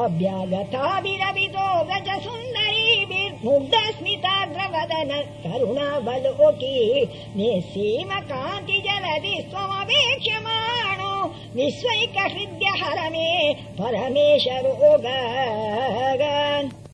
अभ्यागताभिरभितो गज सुन्दरीभिर्मुग्धस्मिताग्रवदन करुणा निःसीम कान्ति जनति स्वमवेक्ष्यमाणो विश्वैक हृद्य हर मे परमेश रोग